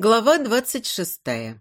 Глава двадцать шестая.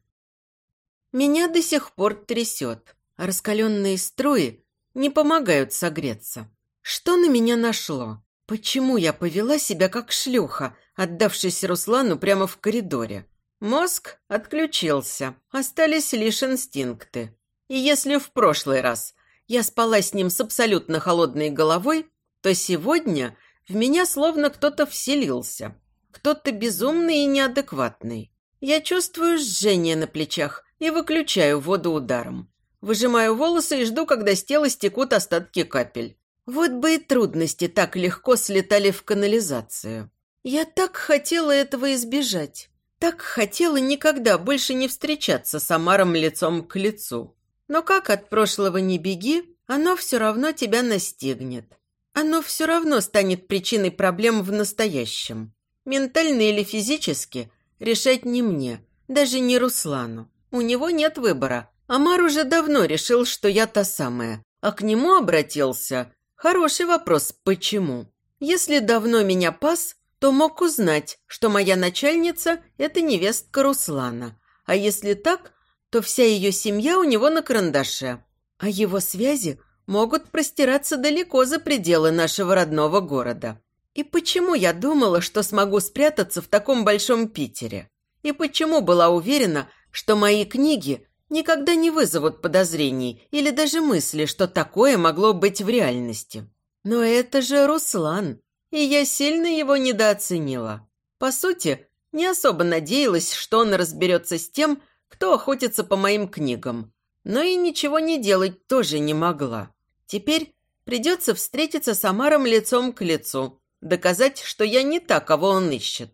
Меня до сих пор трясет, раскаленные струи не помогают согреться. Что на меня нашло? Почему я повела себя как шлюха, отдавшись Руслану прямо в коридоре? Мозг отключился, остались лишь инстинкты. И если в прошлый раз я спала с ним с абсолютно холодной головой, то сегодня в меня словно кто-то вселился – кто-то безумный и неадекватный. Я чувствую жжение на плечах и выключаю воду ударом. Выжимаю волосы и жду, когда с тела стекут остатки капель. Вот бы и трудности так легко слетали в канализацию. Я так хотела этого избежать. Так хотела никогда больше не встречаться с Амаром лицом к лицу. Но как от прошлого не беги, оно все равно тебя настигнет. Оно все равно станет причиной проблем в настоящем. Ментально или физически решать не мне, даже не Руслану. У него нет выбора. Амар уже давно решил, что я та самая, а к нему обратился. Хороший вопрос, почему? Если давно меня пас, то мог узнать, что моя начальница – это невестка Руслана. А если так, то вся ее семья у него на карандаше. А его связи могут простираться далеко за пределы нашего родного города. И почему я думала, что смогу спрятаться в таком большом Питере? И почему была уверена, что мои книги никогда не вызовут подозрений или даже мысли, что такое могло быть в реальности? Но это же Руслан, и я сильно его недооценила. По сути, не особо надеялась, что он разберется с тем, кто охотится по моим книгам. Но и ничего не делать тоже не могла. Теперь придется встретиться с Амаром лицом к лицу, Доказать, что я не та, кого он ищет.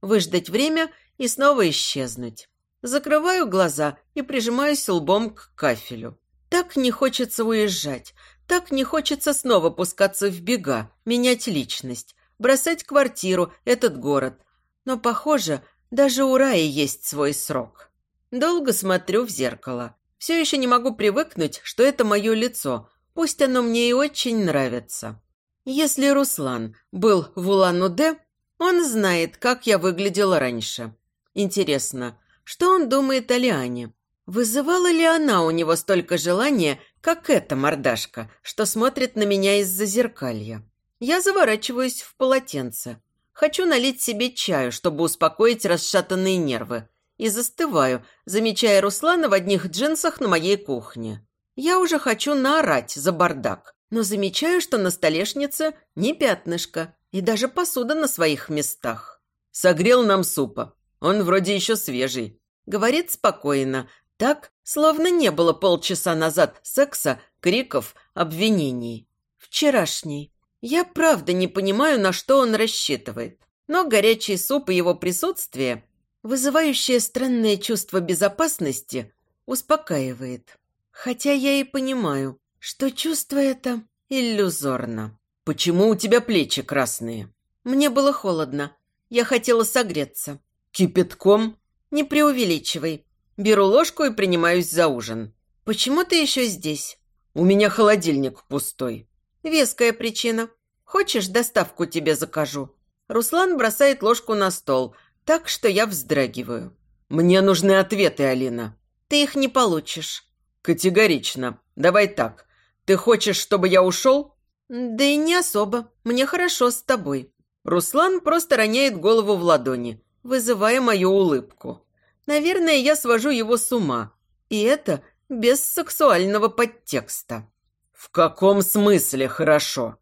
Выждать время и снова исчезнуть. Закрываю глаза и прижимаюсь лбом к кафелю. Так не хочется уезжать. Так не хочется снова пускаться в бега, менять личность, бросать квартиру, этот город. Но, похоже, даже у Раи есть свой срок. Долго смотрю в зеркало. Все еще не могу привыкнуть, что это мое лицо, пусть оно мне и очень нравится. Если Руслан был в Улан-Удэ, он знает, как я выглядела раньше. Интересно, что он думает о Лиане? Вызывала ли она у него столько желания, как эта мордашка, что смотрит на меня из-за зеркалья? Я заворачиваюсь в полотенце. Хочу налить себе чаю, чтобы успокоить расшатанные нервы. И застываю, замечая Руслана в одних джинсах на моей кухне. Я уже хочу наорать за бардак но замечаю, что на столешнице не пятнышко и даже посуда на своих местах. «Согрел нам супа. Он вроде еще свежий», — говорит спокойно, так, словно не было полчаса назад секса, криков, обвинений. Вчерашний. Я правда не понимаю, на что он рассчитывает. Но горячий суп и его присутствие, вызывающее странное чувство безопасности, успокаивает. Хотя я и понимаю, что чувство это иллюзорно. «Почему у тебя плечи красные?» «Мне было холодно. Я хотела согреться». «Кипятком?» «Не преувеличивай. Беру ложку и принимаюсь за ужин». «Почему ты еще здесь?» «У меня холодильник пустой». «Веская причина. Хочешь, доставку тебе закажу?» Руслан бросает ложку на стол, так что я вздрагиваю. «Мне нужны ответы, Алина». «Ты их не получишь». «Категорично. Давай так. Ты хочешь, чтобы я ушел?» «Да и не особо. Мне хорошо с тобой». Руслан просто роняет голову в ладони, вызывая мою улыбку. Наверное, я свожу его с ума. И это без сексуального подтекста. «В каком смысле хорошо?»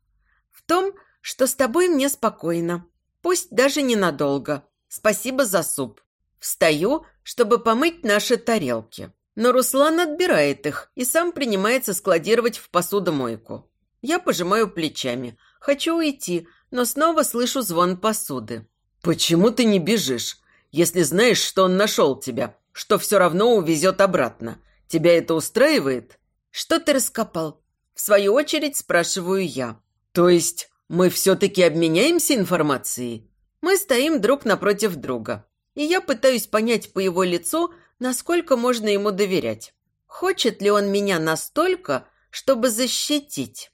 «В том, что с тобой мне спокойно. Пусть даже ненадолго. Спасибо за суп. Встаю, чтобы помыть наши тарелки. Но Руслан отбирает их и сам принимается складировать в посудомойку. Я пожимаю плечами. Хочу уйти, но снова слышу звон посуды. «Почему ты не бежишь, если знаешь, что он нашел тебя, что все равно увезет обратно? Тебя это устраивает?» «Что ты раскопал?» В свою очередь спрашиваю я. «То есть мы все-таки обменяемся информацией?» Мы стоим друг напротив друга. И я пытаюсь понять по его лицу, насколько можно ему доверять. Хочет ли он меня настолько, чтобы защитить?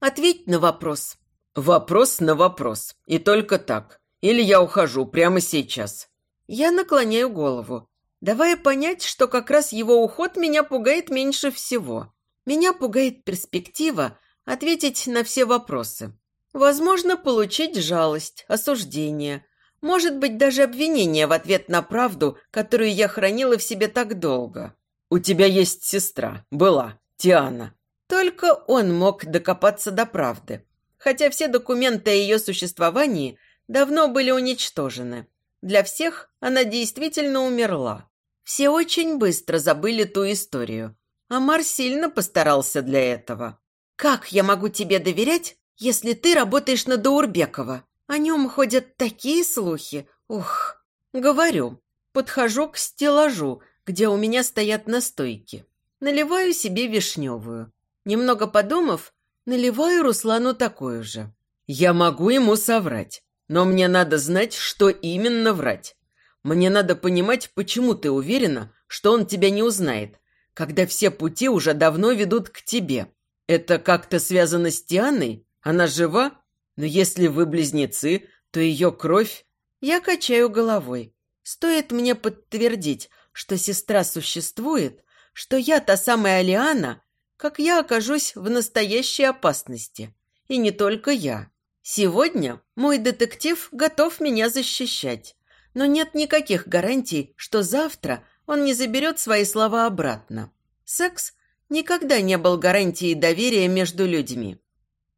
Ответь на вопрос. Вопрос на вопрос. И только так. Или я ухожу прямо сейчас. Я наклоняю голову, давая понять, что как раз его уход меня пугает меньше всего. Меня пугает перспектива ответить на все вопросы. Возможно, получить жалость, осуждение, может быть, даже обвинение в ответ на правду, которую я хранила в себе так долго. «У тебя есть сестра. Была. Тиана». Только он мог докопаться до правды. Хотя все документы о ее существовании давно были уничтожены. Для всех она действительно умерла. Все очень быстро забыли ту историю. Амар сильно постарался для этого. «Как я могу тебе доверять, если ты работаешь на Даурбекова? О нем ходят такие слухи. Ух!» Говорю. Подхожу к стеллажу, где у меня стоят настойки. Наливаю себе вишневую. Немного подумав, наливаю Руслану такую же. «Я могу ему соврать. Но мне надо знать, что именно врать. Мне надо понимать, почему ты уверена, что он тебя не узнает, когда все пути уже давно ведут к тебе. Это как-то связано с Тианой? Она жива? Но если вы близнецы, то ее кровь... Я качаю головой. Стоит мне подтвердить, что сестра существует, что я та самая Алиана, как я окажусь в настоящей опасности. И не только я. Сегодня мой детектив готов меня защищать, но нет никаких гарантий, что завтра он не заберет свои слова обратно. Секс никогда не был гарантией доверия между людьми.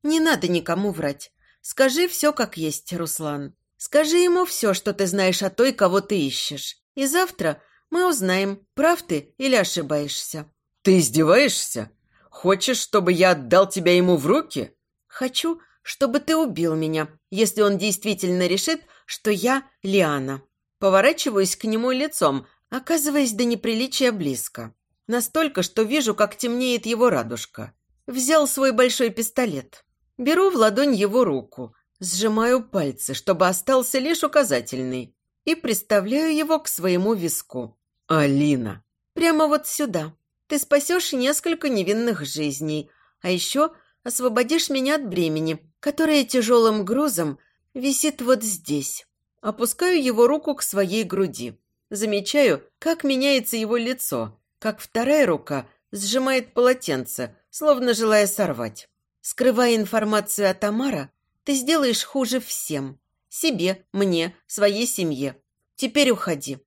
Не надо никому врать. Скажи все как есть, Руслан. Скажи ему все, что ты знаешь о той, кого ты ищешь. И завтра мы узнаем, прав ты или ошибаешься. Ты издеваешься? Хочешь, чтобы я отдал тебя ему в руки? Хочу, чтобы ты убил меня, если он действительно решит, что я Лиана. Поворачиваюсь к нему лицом, оказываясь до неприличия близко. Настолько, что вижу, как темнеет его радужка. Взял свой большой пистолет. Беру в ладонь его руку, сжимаю пальцы, чтобы остался лишь указательный, и приставляю его к своему виску. «Алина!» «Прямо вот сюда. Ты спасешь несколько невинных жизней, а еще освободишь меня от бремени, которое тяжелым грузом висит вот здесь. Опускаю его руку к своей груди. Замечаю, как меняется его лицо, как вторая рука сжимает полотенце, словно желая сорвать. Скрывая информацию от Тамара, ты сделаешь хуже всем. Себе, мне, своей семье. Теперь уходи.